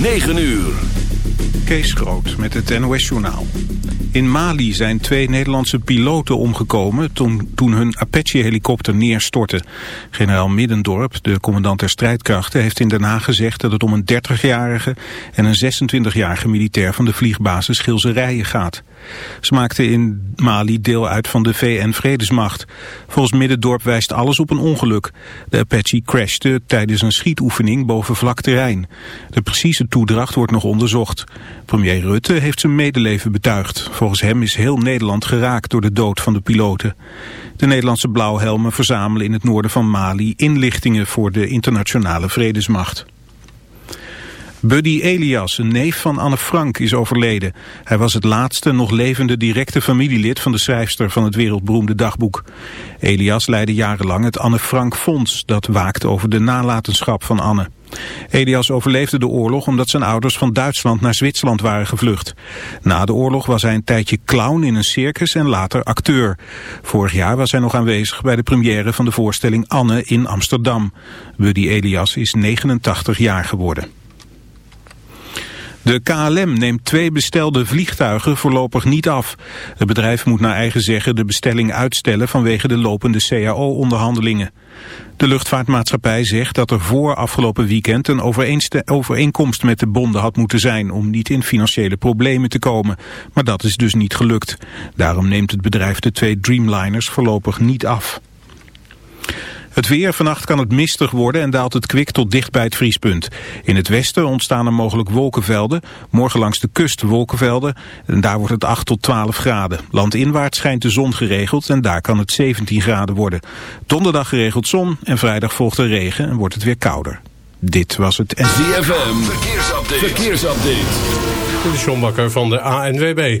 9 uur. Kees Groot met het NOS-journaal. In Mali zijn twee Nederlandse piloten omgekomen toen, toen hun Apache-helikopter neerstortte. Generaal Middendorp, de commandant der strijdkrachten, heeft in Den Haag gezegd dat het om een 30-jarige en een 26-jarige militair van de vliegbasis Schilzerijen gaat. Ze maakten in Mali deel uit van de VN-vredesmacht. Volgens Middendorp wijst alles op een ongeluk. De Apache crashte tijdens een schietoefening boven vlak terrein. De precieze toedracht wordt nog onderzocht. Premier Rutte heeft zijn medeleven betuigd. Volgens hem is heel Nederland geraakt door de dood van de piloten. De Nederlandse blauwhelmen verzamelen in het noorden van Mali inlichtingen voor de internationale vredesmacht. Buddy Elias, een neef van Anne Frank, is overleden. Hij was het laatste nog levende directe familielid van de schrijfster van het wereldberoemde dagboek. Elias leidde jarenlang het Anne Frank Fonds, dat waakt over de nalatenschap van Anne. Elias overleefde de oorlog omdat zijn ouders van Duitsland naar Zwitserland waren gevlucht. Na de oorlog was hij een tijdje clown in een circus en later acteur. Vorig jaar was hij nog aanwezig bij de première van de voorstelling Anne in Amsterdam. Buddy Elias is 89 jaar geworden. De KLM neemt twee bestelde vliegtuigen voorlopig niet af. Het bedrijf moet naar eigen zeggen de bestelling uitstellen vanwege de lopende CAO-onderhandelingen. De luchtvaartmaatschappij zegt dat er voor afgelopen weekend een overeenkomst met de bonden had moeten zijn om niet in financiële problemen te komen. Maar dat is dus niet gelukt. Daarom neemt het bedrijf de twee Dreamliners voorlopig niet af. Het weer, vannacht kan het mistig worden en daalt het kwik tot dicht bij het vriespunt. In het westen ontstaan er mogelijk wolkenvelden. Morgen langs de kust wolkenvelden. En daar wordt het 8 tot 12 graden. Landinwaarts schijnt de zon geregeld en daar kan het 17 graden worden. Donderdag geregeld zon en vrijdag volgt er regen en wordt het weer kouder. Dit was het... ZFM, verkeersupdate. verkeersupdate. De John Bakker van de ANWB.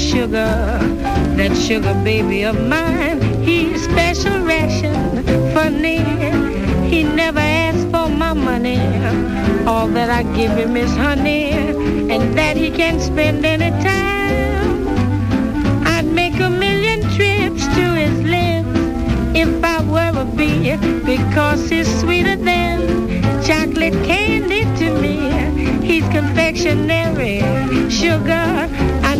Sugar that sugar baby of mine. He's special ration for me. He never asks for my money. All that I give him is honey, and that he can spend any time. I'd make a million trips to his lips if I were a bee, because he's sweeter than chocolate candy to me. He's confectionery, sugar.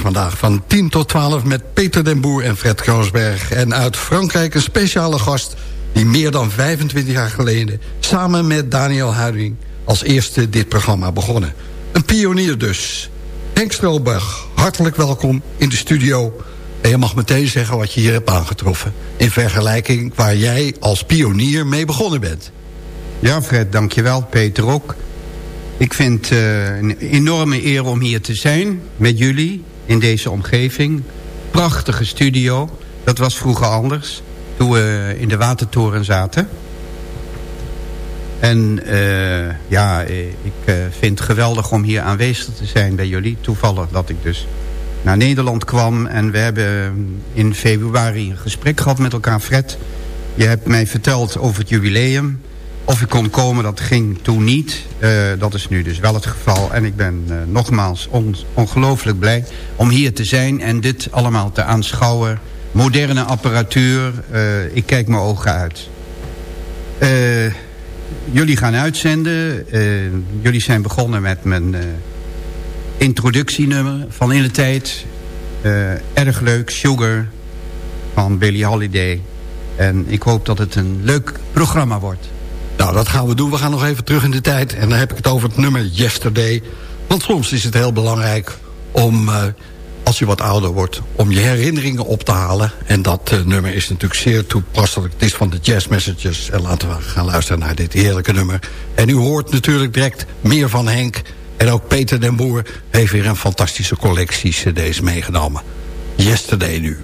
Vandaag van 10 tot 12 met Peter den Boer en Fred Kroosberg. En uit Frankrijk een speciale gast... die meer dan 25 jaar geleden... samen met Daniel Huiding als eerste dit programma begonnen. Een pionier dus. Henk Stroberg, hartelijk welkom in de studio. En je mag meteen zeggen wat je hier hebt aangetroffen. In vergelijking waar jij als pionier mee begonnen bent. Ja, Fred, dankjewel. Peter ook. Ik vind het uh, een enorme eer om hier te zijn met jullie in deze omgeving. Prachtige studio. Dat was vroeger anders. Toen we in de Watertoren zaten. En uh, ja, ik uh, vind het geweldig om hier aanwezig te zijn bij jullie. Toevallig dat ik dus naar Nederland kwam. En we hebben in februari een gesprek gehad met elkaar. Fred, je hebt mij verteld over het jubileum. Of ik kon komen, dat ging toen niet. Uh, dat is nu dus wel het geval. En ik ben uh, nogmaals on ongelooflijk blij om hier te zijn... en dit allemaal te aanschouwen. Moderne apparatuur. Uh, ik kijk mijn ogen uit. jullie gaan uitzenden. jullie zijn begonnen met mijn introductienummer van in de tijd. erg leuk, Sugar van Billie Holiday. En ik hoop dat het een leuk programma wordt. Nou, dat gaan we doen. We gaan nog even terug in de tijd. En dan heb ik het over het nummer Yesterday. Want soms is het heel belangrijk om, uh, als je wat ouder wordt... om je herinneringen op te halen. En dat uh, nummer is natuurlijk zeer toepasselijk. Het is van de Jazz Messages. En laten we gaan luisteren naar dit heerlijke nummer. En u hoort natuurlijk direct meer van Henk. En ook Peter den Boer heeft weer een fantastische collectie cd's meegenomen. Yesterday nu.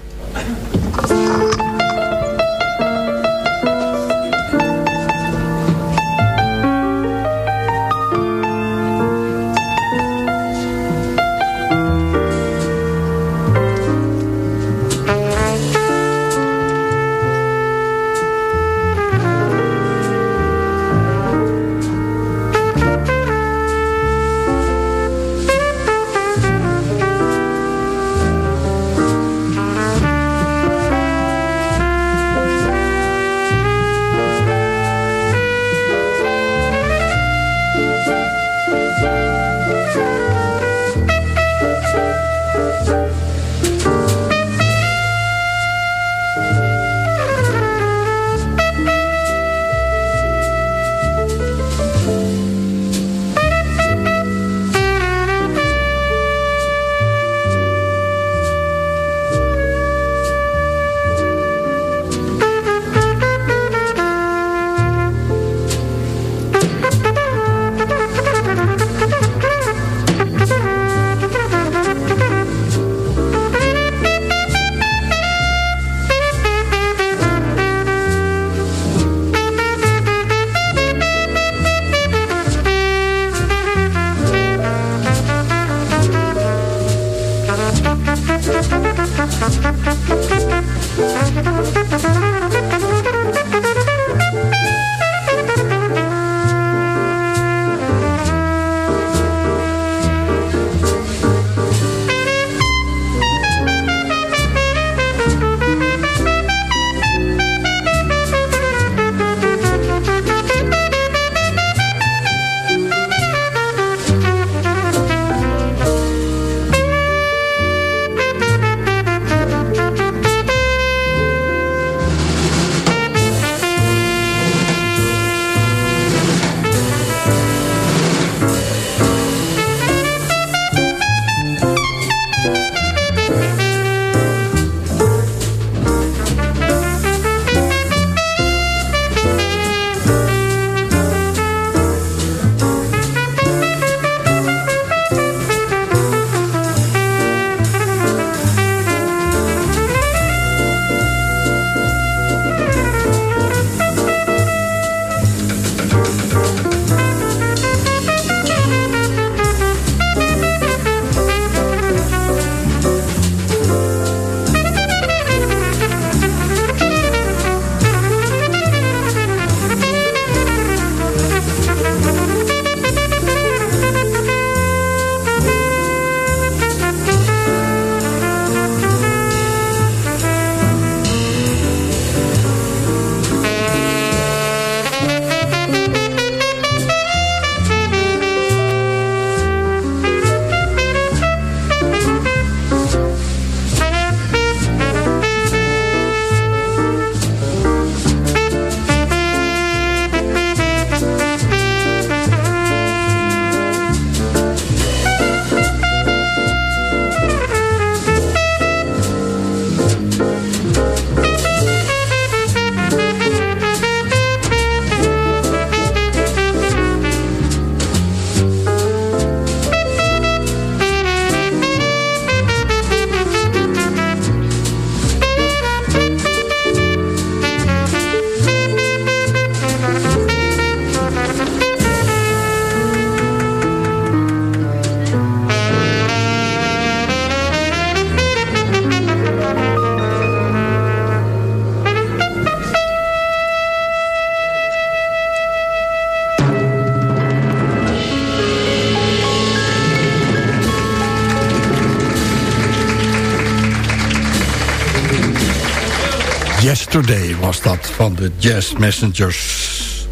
Yesterday was dat van de Jazz Messengers.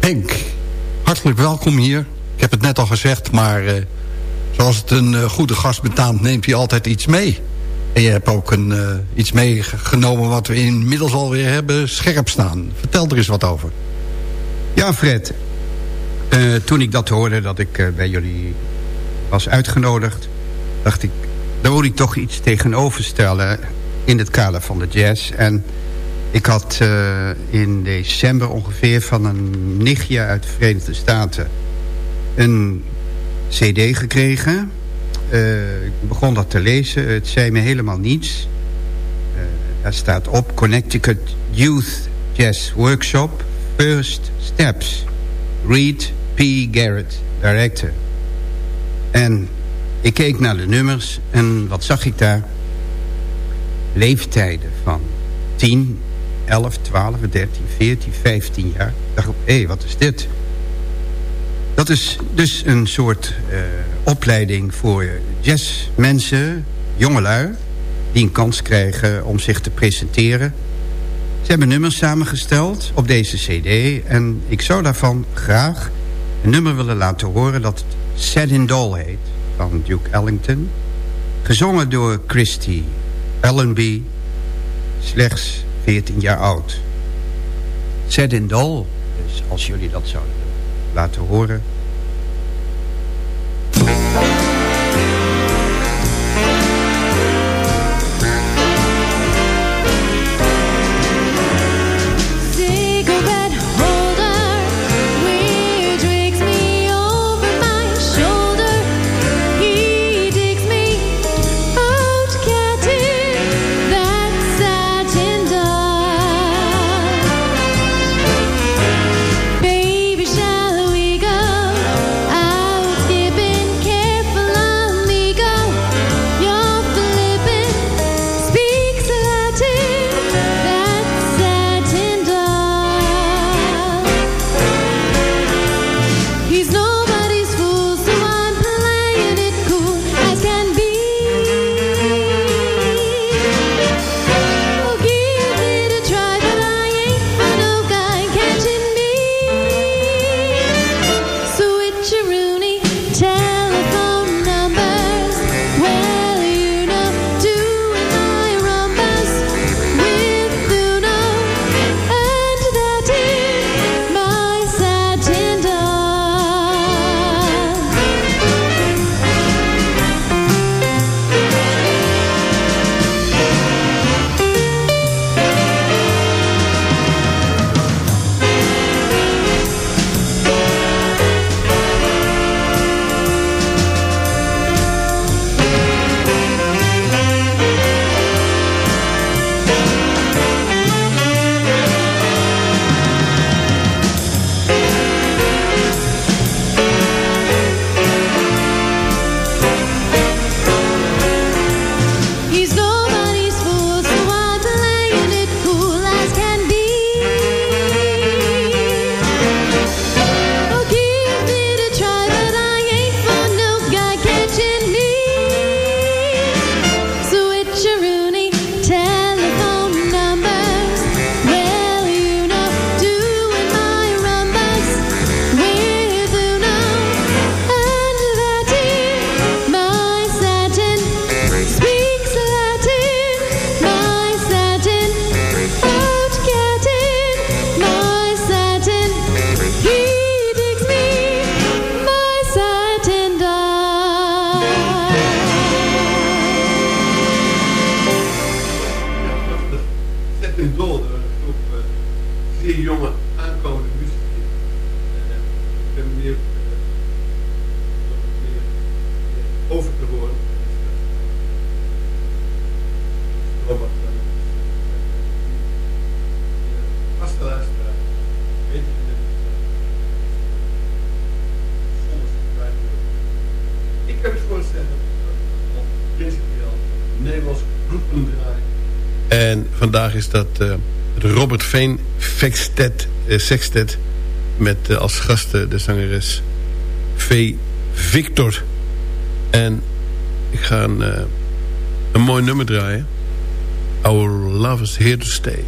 Henk, hartelijk welkom hier. Ik heb het net al gezegd, maar uh, zoals het een uh, goede gast betaamt... neemt hij altijd iets mee. En je hebt ook een, uh, iets meegenomen wat we inmiddels alweer hebben scherp staan. Vertel er eens wat over. Ja, Fred. toen ik dat hoorde, dat ik bij jullie was uitgenodigd... dacht ik, daar moet ik toch iets tegenover stellen in het kader van de jazz. En ik had uh, in december ongeveer van een nichtje uit de Verenigde Staten... een cd gekregen. Uh, ik begon dat te lezen. Het zei me helemaal niets. Uh, daar staat op Connecticut Youth Jazz Workshop First Steps. Reed P. Garrett, director. En ik keek naar de nummers en wat zag ik daar? Leeftijden van 10, 11, 12, 13, 14, 15 jaar. Dacht, hé, wat is dit? Dat is dus een soort uh, opleiding voor jazzmensen, jongelui... die een kans krijgen om zich te presenteren. Ze hebben nummers samengesteld op deze cd... en ik zou daarvan graag een nummer willen laten horen... dat Sad in Doll heet, van Duke Ellington. Gezongen door Christy Allenby, slechts 14 jaar oud. Sad in Doll, dus als jullie dat zouden laten horen... dat eh, het Robert Veen Sextet, eh, Sextet met eh, als gasten de zangeres V. Victor. En ik ga een mooi nummer draaien. Our love is here to stay.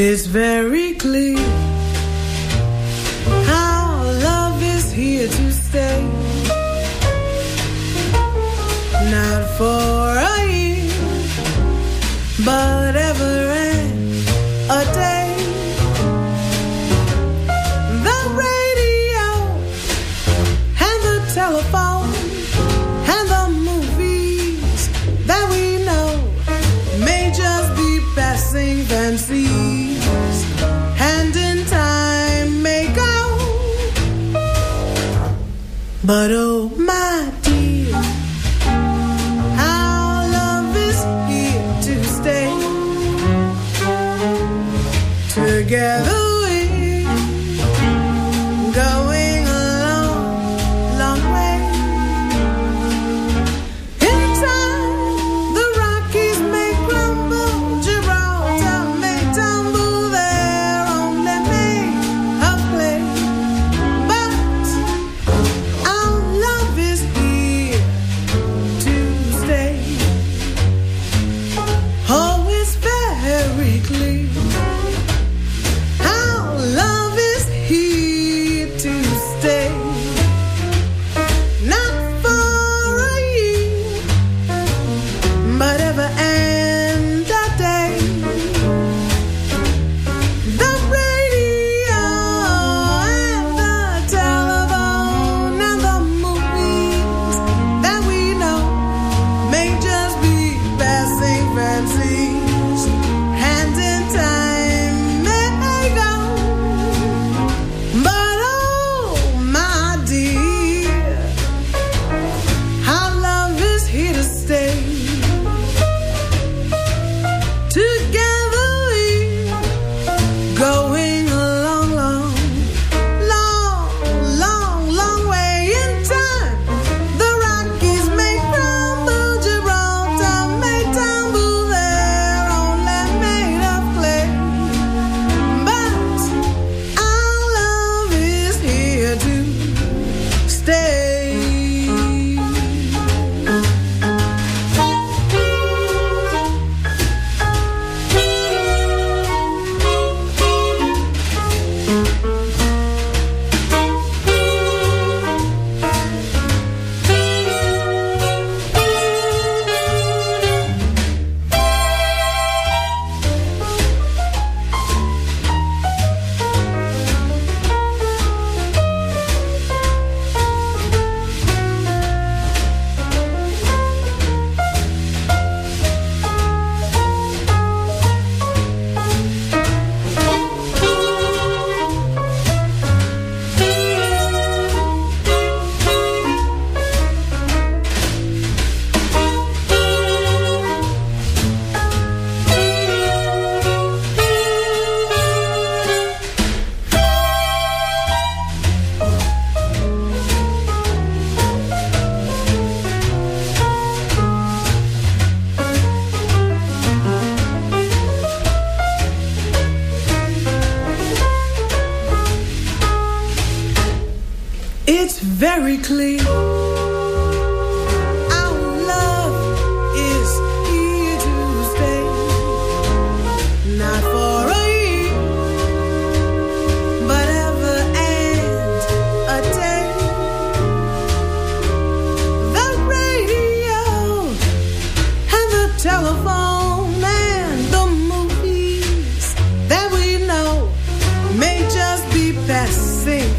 It's very clear how love is here to stay. Not for a year, but ever and a day. But oh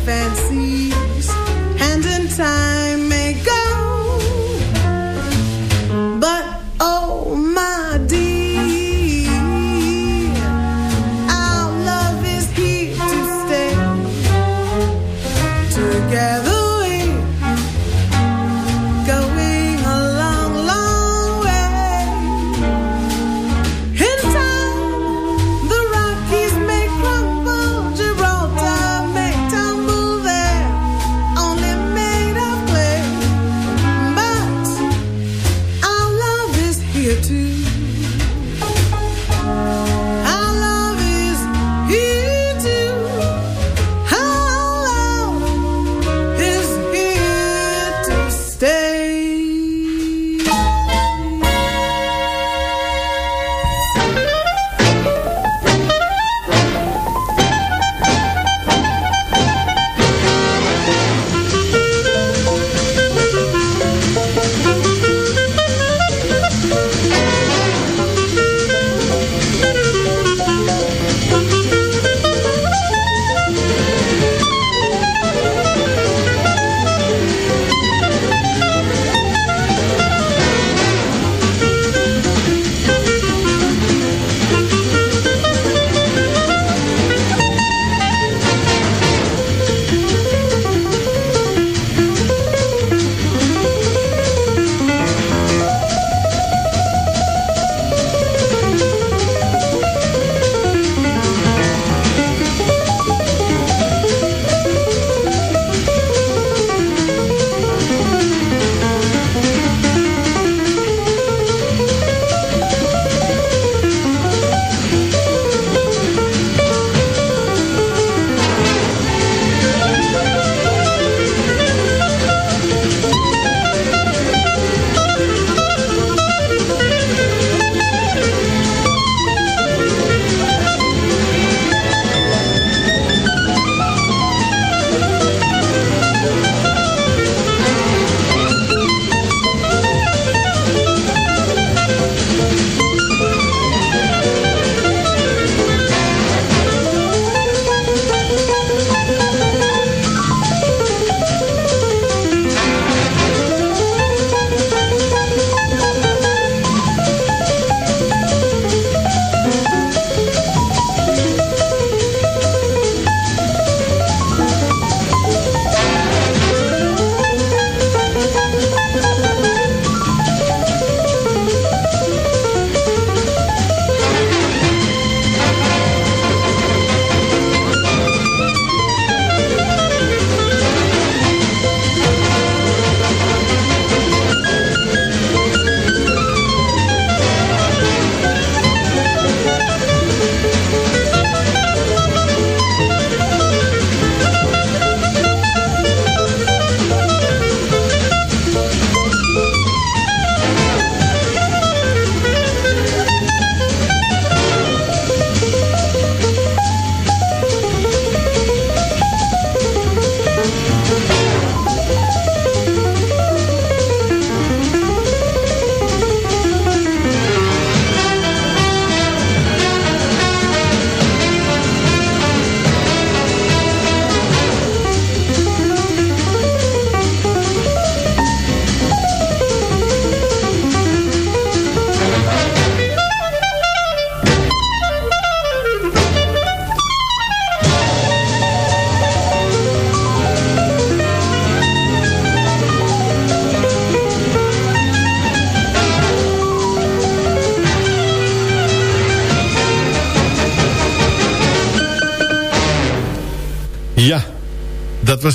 fence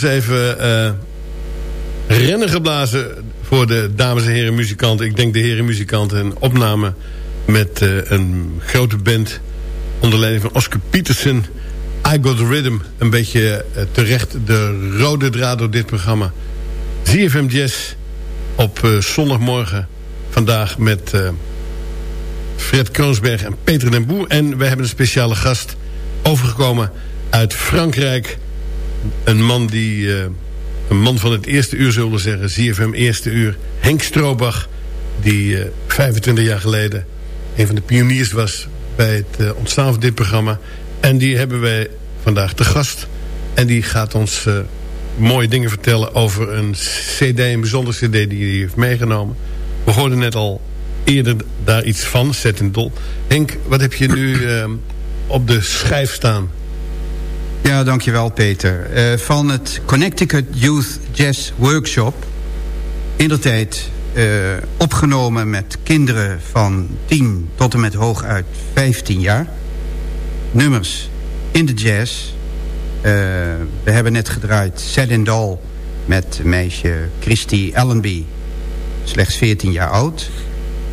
was even uh, rennen geblazen voor de dames en heren muzikanten. Ik denk de heren muzikanten. Een opname met uh, een grote band onder leiding van Oscar Peterson. I Got Rhythm. Een beetje uh, terecht de rode draad door dit programma. ZFM Jazz op zondagmorgen. Vandaag met Fred Kroonsberg en Peter den Boer. En we hebben een speciale gast overgekomen uit Frankrijk een man die... Uh, een man van het eerste uur zullen zeggen. ZFM eerste uur. Henk Stroobach. Die uh, 25 jaar geleden een van de pioniers was bij het uh, ontstaan van dit programma. En die hebben wij vandaag te gast. En die gaat ons mooie dingen vertellen over een cd, een bijzondere cd die hij heeft meegenomen. We hoorden net al eerder daar iets van, Zet Dol. Henk, wat heb je nu op de schijf staan? Ja, dankjewel Peter. Uh, van het Connecticut Youth Jazz Workshop. In de tijd uh, opgenomen met kinderen van 10 tot en met hooguit 15 jaar. Nummers in de jazz. Uh, we hebben net gedraaid Doll met meisje Christy Allenby. Slechts 14 jaar oud.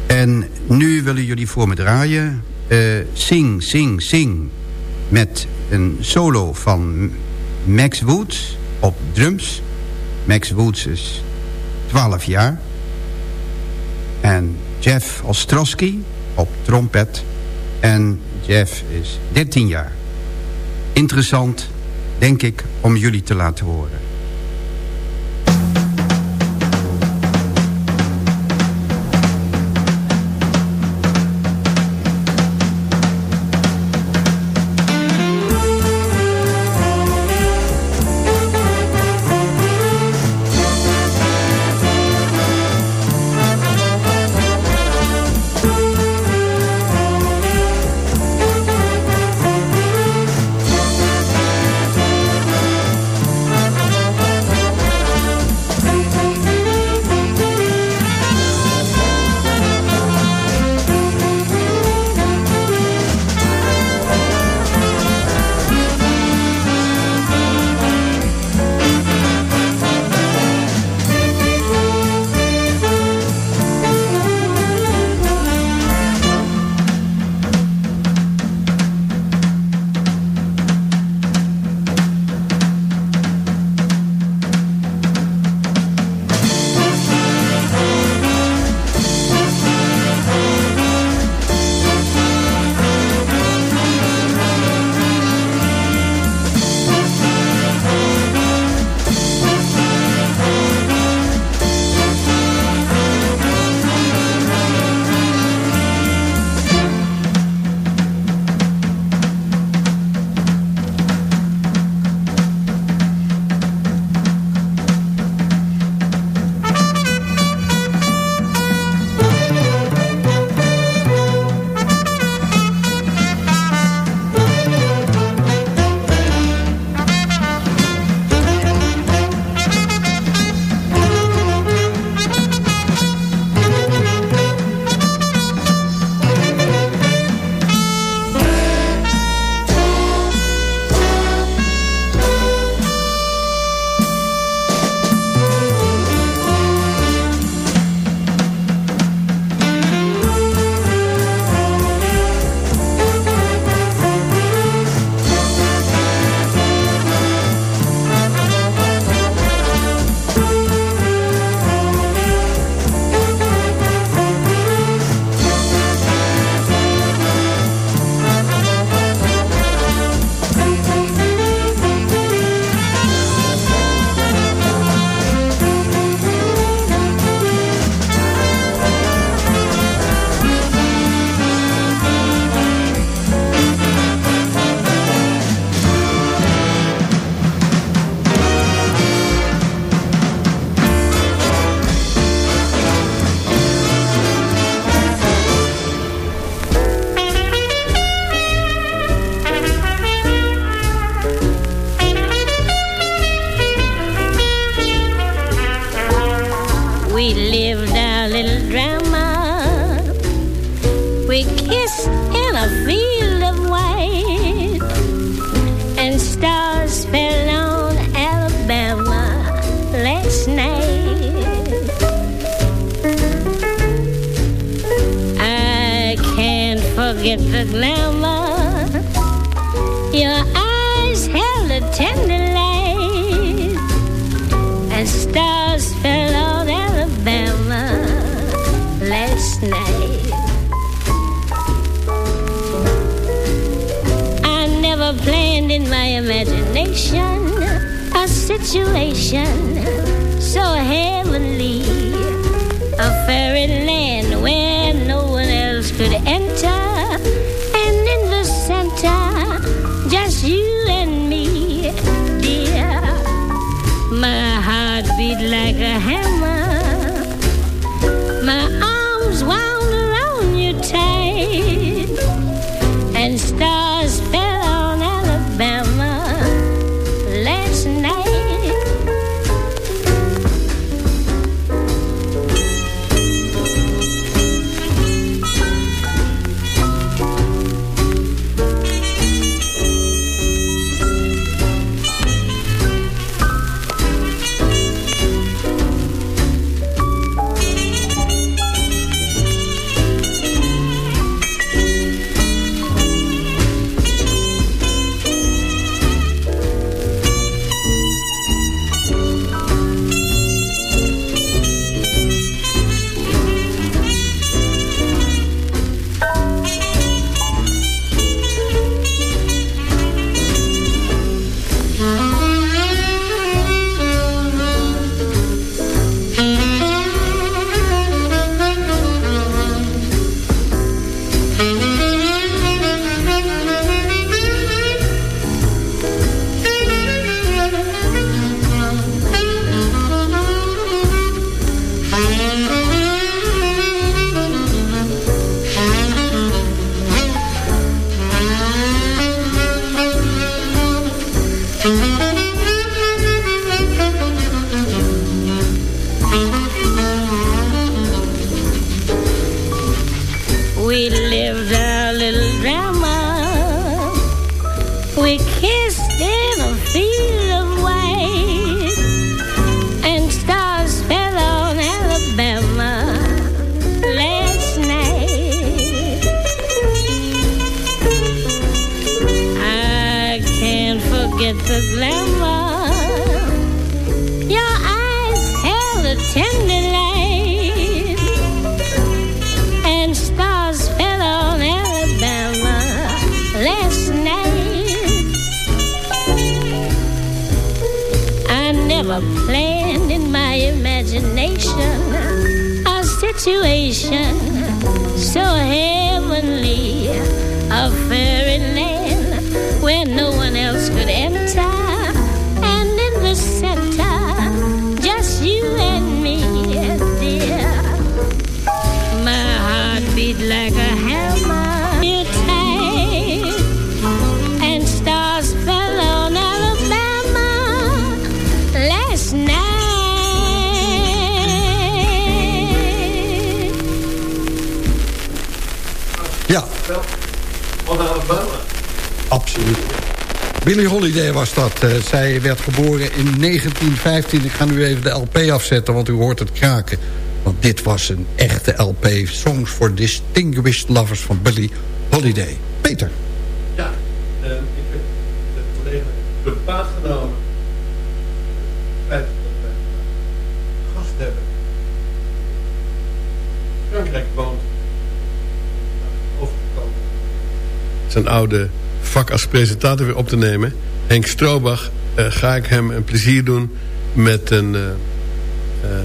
En nu willen jullie voor me draaien. sing, sing, sing. Met een solo van Max Woods op drums. Max Woods is 12 jaar. En Jeff Ostrowski op trompet. En Jeff is 13 jaar. Interessant, denk ik, om jullie te laten horen. Forget the glamour. Your eyes held a tender light, and stars fell on Alabama last night. I never planned in my imagination a situation so heavenly, a fairyland where zij werd geboren in 1915. Ik ga nu even de LP afzetten, want u hoort het kraken. Want dit was een echte LP. Songs for Distinguished Lovers van Billie Holiday. Peter. Ja, eh, ik heb de collega bepaald genomen. Het feit dat wij een gast hebben. Frankrijk woont. Overgekomen. Zijn oude vak als presentator weer op te nemen. Henk Stroobach eh, ga ik hem een plezier doen met een, eh, eh,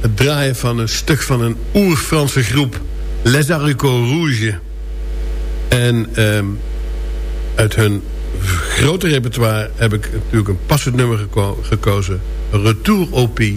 het draaien van een stuk van een oer-Franse groep. Les Haricots Rouges. En ehm, uit hun grote repertoire heb ik natuurlijk een passend nummer geko- gekozen. Retour au pays.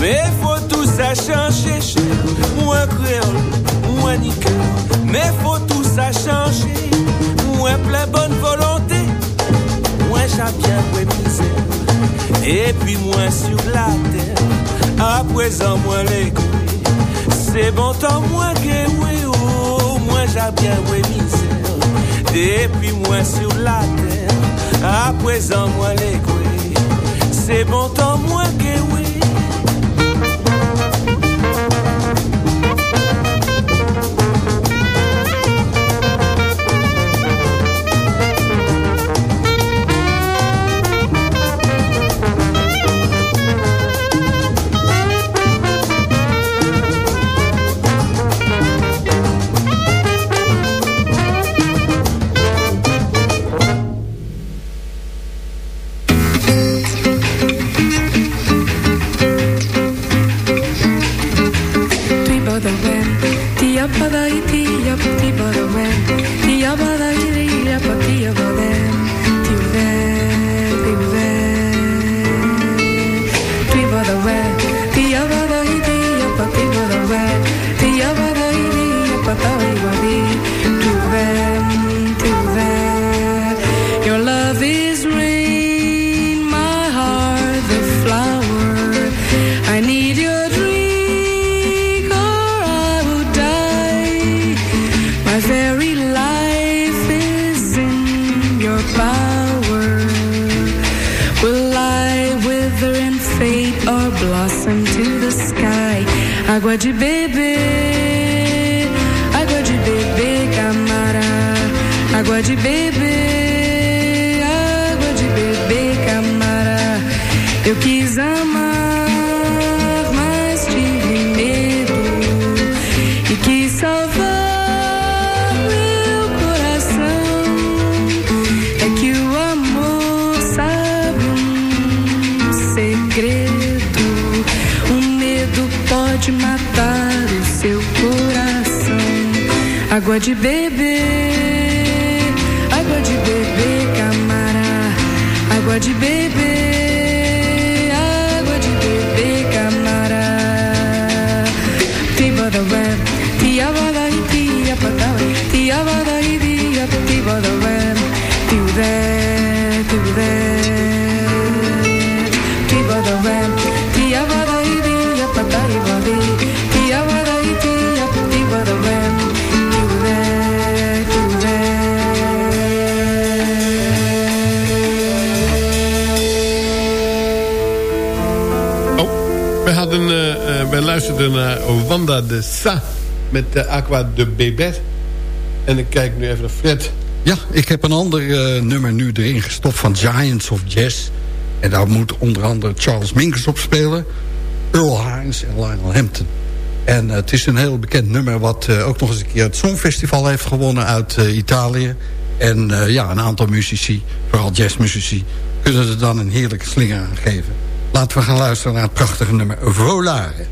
Mais il faut tout changer, cher. Moins créole, moins nika. Mais il faut tout changer. Moins plein bonne bonnes volontés. Moins bien voir misère. Et puis moins sur la terre. à présent moi, les couilles. C'est bon temps, moi, que oui, oh. Moins j'aime bien voir. Et puis moins sur la terre. à présent moi, les. C'est bon temps, moins que oui. Água de beber, água de beber, camara. Eu quis amar, mas tive medo e quis salvar meu coração. É que o amor sabe um segredo. O medo pode matar o seu coração. Água de beber, Água de wij luisterden naar Wanda de Sa met de Aqua de Bebet. En ik kijk nu even naar Fred. Ja, ik heb een ander eh, nummer nu erin gestopt van Giants of Jazz. En daar moet onder andere Charles Mingus op spelen. Earl Hines en Lionel Hampton. En eh, het is een heel bekend nummer wat eh, ook nog eens een keer het Songfestival heeft gewonnen uit Italië. En ja, een aantal muzici, vooral jazzmuzici, kunnen er dan een heerlijke slinger aan geven. Laten we gaan luisteren naar het prachtige nummer Volare.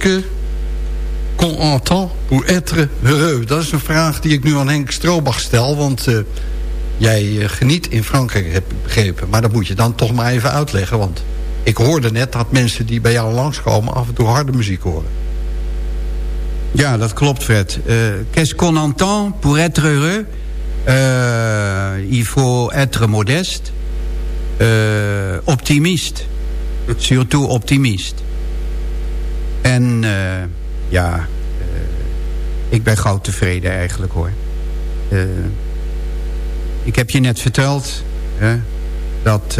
Que qu'on entend pour être heureux? Dat is een vraag die ik nu aan Henk Stroobach stel. Want uh, jij uh, geniet in Frankrijk, heb ik begrepen. Maar dat moet je dan toch maar even uitleggen. Want ik hoorde net dat mensen die bij jou langskomen... af en toe harde muziek horen. Ja, dat klopt, Fred. Uh, Qu'est-ce qu'on entend pour être heureux? il faut être modeste. optimiste. Surtout optimist. En uh, ja, uh, ik ben gauw tevreden eigenlijk hoor. Uh, ik heb je net verteld dat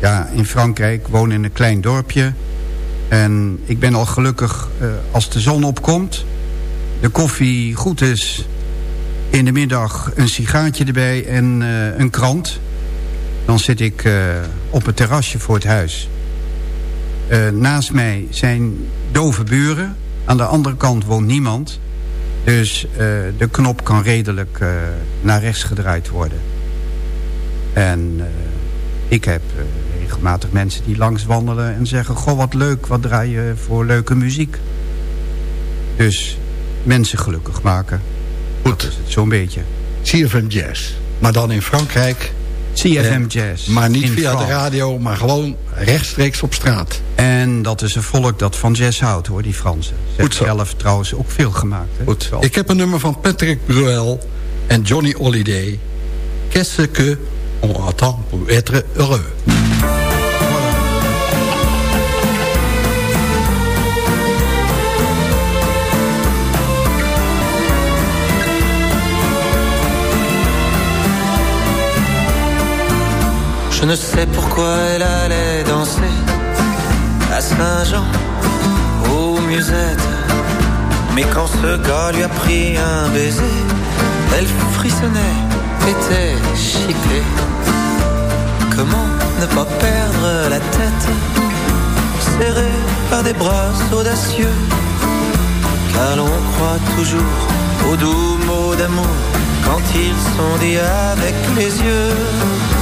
ja, in Frankrijk woon in een klein dorpje. En ik ben al gelukkig als de zon opkomt, de koffie goed is, in de middag een sigaartje erbij en een krant. Dan zit ik op het terrasje voor het huis. Uh, naast mij zijn dove buren. Aan de andere kant woont niemand. Dus uh, de knop kan redelijk uh, naar rechts gedraaid worden. En ik heb regelmatig mensen die langs wandelen en zeggen... Goh, wat leuk, wat draai je voor leuke muziek. Dus mensen gelukkig maken. Goed. Dat is het zo'n beetje. CFM Jazz. Maar dan in Frankrijk CFM Jazz. Maar niet via de radio, maar gewoon rechtstreeks op straat. En dat is een volk dat van jazz houdt, hoor, die Fransen. Ze hebben zelf trouwens ook veel gemaakt. Hè? Goed. Ik heb een nummer van Patrick Bruel en Johnny Holiday. Qu'est-ce que on attend pour être heureux? Je ne sais pourquoi elle allait danser à Saint-Jean, aux musettes. Mais quand ce gars lui a pris un baiser, elle frissonnait, était chippée. Comment ne pas perdre la tête, serrée par des bras audacieux, car l'on croit toujours aux doux mots d'amour quand ils sont dits avec les yeux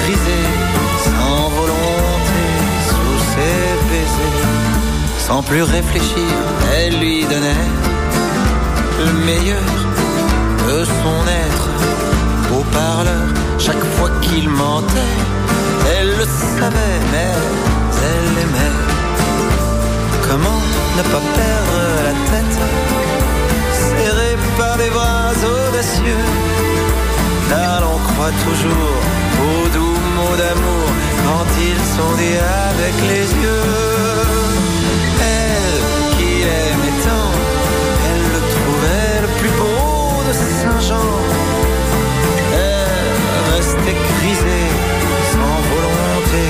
grisée, sans volonté, sous ses baisers. Sans plus réfléchir, elle lui donnait le meilleur de son être. Beau parleur, chaque fois qu'il mentait, elle le savait, mais elle aimait. Comment ne pas perdre la tête, serré par des bras audacieux, car l'on croit toujours aux doux mots d'amour quand ils sont dits avec les yeux. Elle qui aimait tant, elle le trouvait le plus beau de Saint-Jean. Elle restait grisée, sans volonté,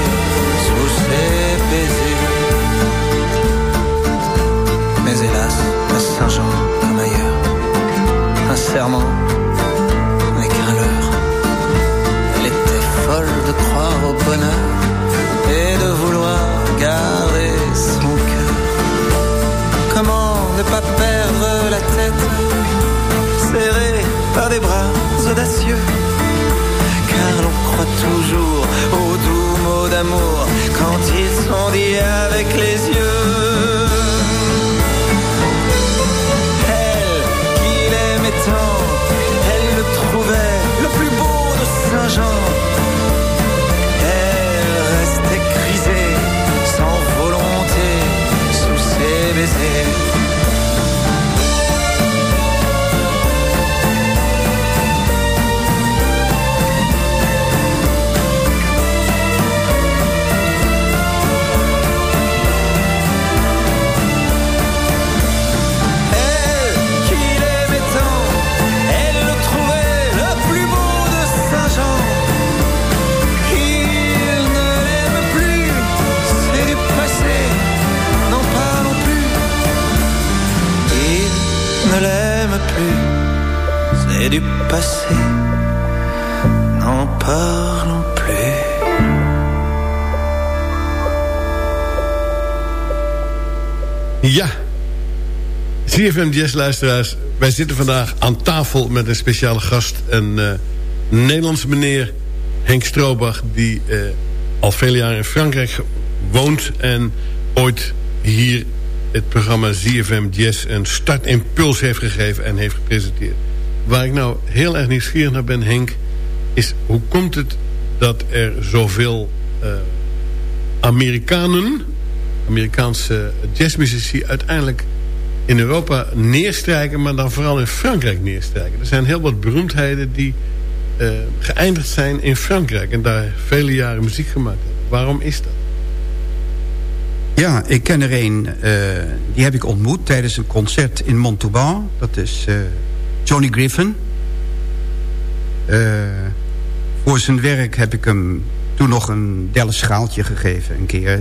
sous ses baisers. Mais hélas, à Saint-Jean comme ailleurs, un serment de croire au bonheur et de vouloir garder son cœur. Comment ne pas perdre la tête, serrée par des bras audacieux? Car l'on croit toujours aux doux mots d'amour quand ils sont dits avec les yeux. Ja. CFM Jazz luisteraars, Wij zitten vandaag aan tafel met een speciale gast. Een uh, Nederlandse meneer, Henk Stroobach... die uh, al vele jaren in Frankrijk woont... en ooit hier het programma ZFM Jazz een startimpuls heeft gegeven... en heeft gepresenteerd. Waar ik nou heel erg nieuwsgierig naar ben, Henk... is hoe komt het dat er zoveel uh, Amerikanen... Amerikaanse jazzmuzici uiteindelijk in Europa neerstrijken... maar dan vooral in Frankrijk neerstrijken. Er zijn heel wat beroemdheden die uh, geëindigd zijn in Frankrijk... en daar vele jaren muziek gemaakt hebben. Waarom is dat? Ja, ik ken er een, uh, die heb ik ontmoet tijdens een concert in Montauban. Dat is uh, Johnny Griffin. voor zijn werk heb ik hem toen nog een delle schaaltje gegeven, een keer. ik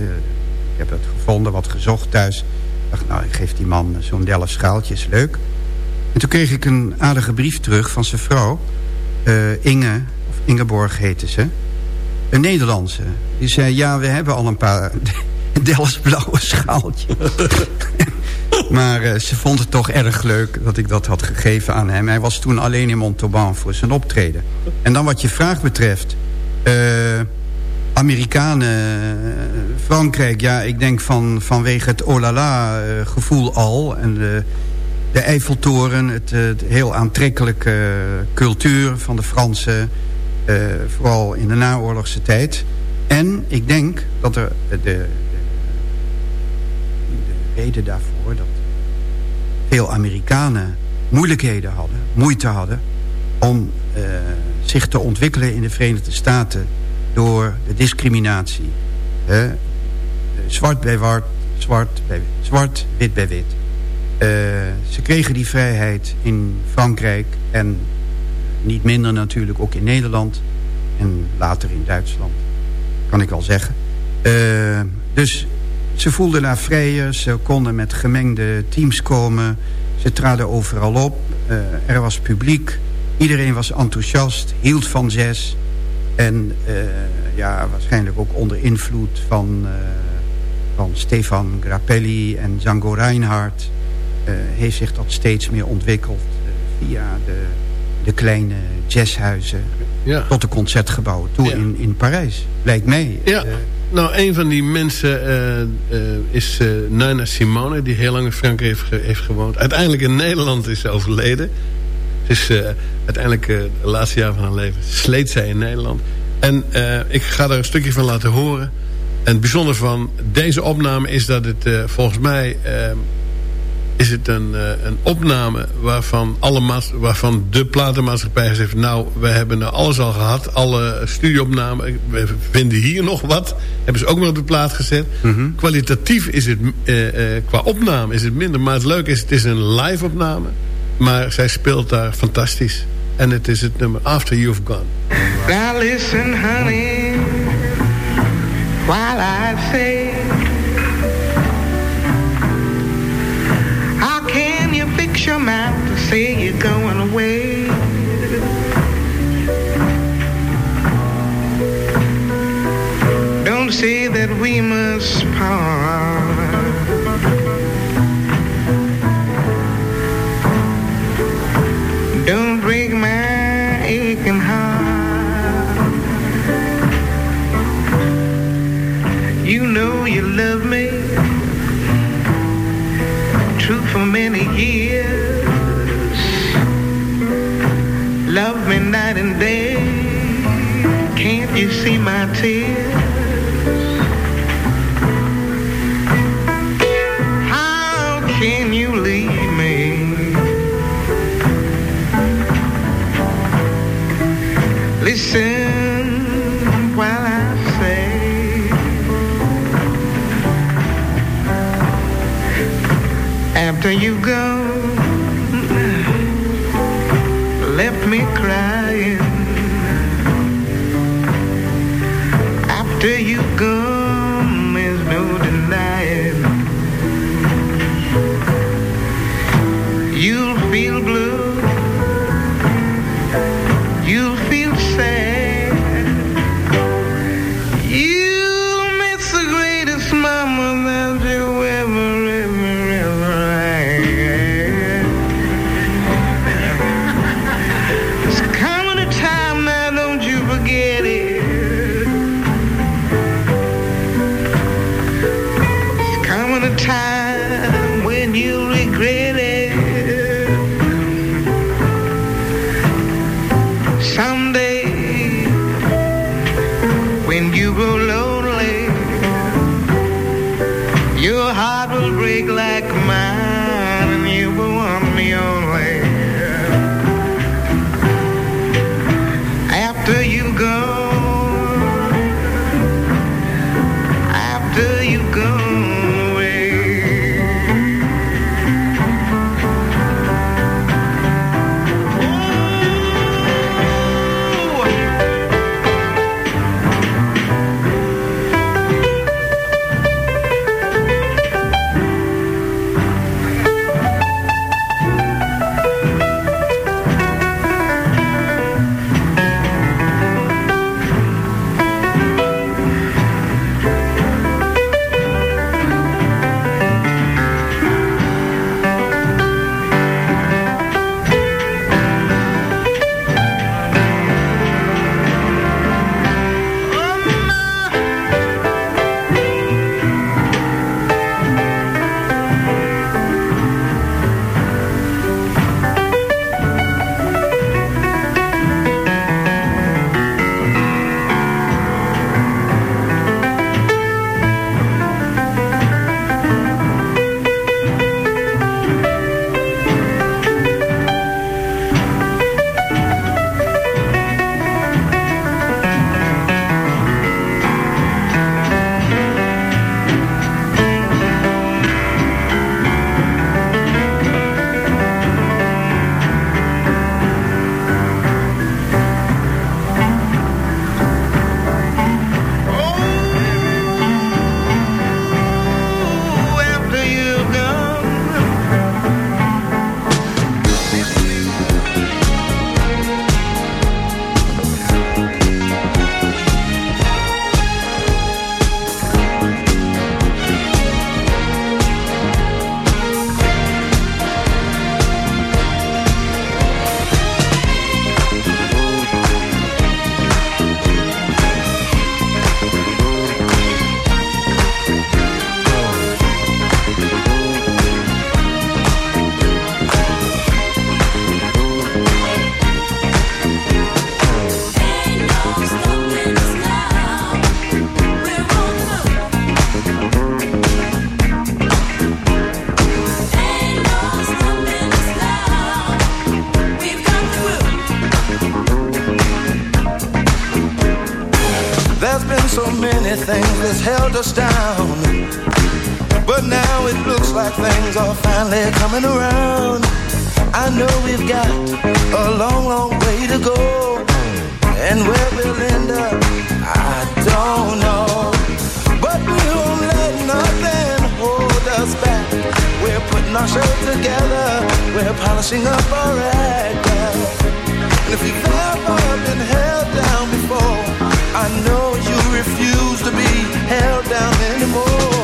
heb het gevonden, wat gezocht thuis dacht, nou, ik geef die man zo'n delf schaaltje, is leuk. En toen kreeg ik een aardige brief terug van zijn vrouw. Uh, Inge, of Ingeborg heette ze. Een Nederlandse. Die zei, ja, we hebben al een paar Delfts blauwe schaaltje. maar uh, ze vond het toch erg leuk dat ik dat had gegeven aan hem. Hij was toen alleen in Montauban voor zijn optreden. En dan wat je vraag betreft... Amerikanen, Frankrijk, ja, ik denk van, vanwege het olala uh, gevoel al. En de, de Eiffeltoren, het, het heel aantrekkelijke cultuur van de Fransen. Vooral in de naoorlogse tijd. En ik denk dat er de, de, de reden daarvoor... dat veel Amerikanen moeilijkheden hadden, moeite hadden... om zich te ontwikkelen in de Verenigde Staten door de discriminatie. Zwart bij zwart, zwart bij zwart, wit bij wit. Uh, ze kregen die vrijheid in Frankrijk en niet minder natuurlijk ook in Nederland. En later in Duitsland, kan ik wel zeggen. Uh, dus ze voelden daar vrijer, ze konden met gemengde teams komen. Ze traden overal op, uh, er was publiek. Iedereen was enthousiast, hield van jazz. En uh, ja, waarschijnlijk ook onder invloed van, uh, van Stefan Grappelli en Django Reinhardt... Uh, heeft zich dat steeds meer ontwikkeld via de, de kleine jazzhuizen... Ja. tot de concertgebouwen toe ja. in, in Parijs, lijkt mij. Ja. Nou, een van die mensen uh, uh, is uh, Nina Simone... die heel lang in Frankrijk heeft, heeft, gewoond. Uiteindelijk in Nederland is ze overleden. Is uiteindelijk de laatste jaar van haar leven... sleet zij in Nederland. En ik ga daar een stukje van laten horen. En het bijzondere van deze opname is dat het volgens mij is het een, een opname waarvan, alle waarvan de platenmaatschappij zegt... nou, we hebben alles al gehad, alle studieopnamen... we vinden hier nog wat, hebben ze ook nog op de plaat gezet. Mm -hmm. Kwalitatief is het, qua opname is het minder... maar het leuke is, het is een live opname... maar zij speelt daar fantastisch. En het is het nummer After You've Gone. Now listen, honey, while I say... How can you fix your mouth to say you're going away. Don't say that we must part. And where we'll end up, I don't know. But we won't let nothing hold us back. We're putting our show together. We're polishing up our act. And if you've ever been held down before, I know you refuse to be held down anymore.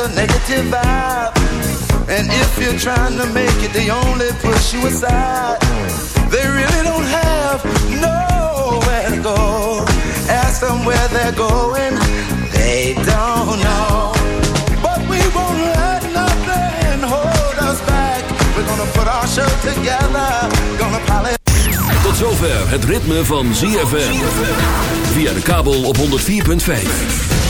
A negative vibe. And if you're trying to make it, they only push you aside. They really don't have nowhere to go. Ask them where they're going, they don't know. But we won't let nothing hold us back. We're gonna put our show together, gonna polish. Tot zover het ritme van ZFM. Via de kabel op 104.5.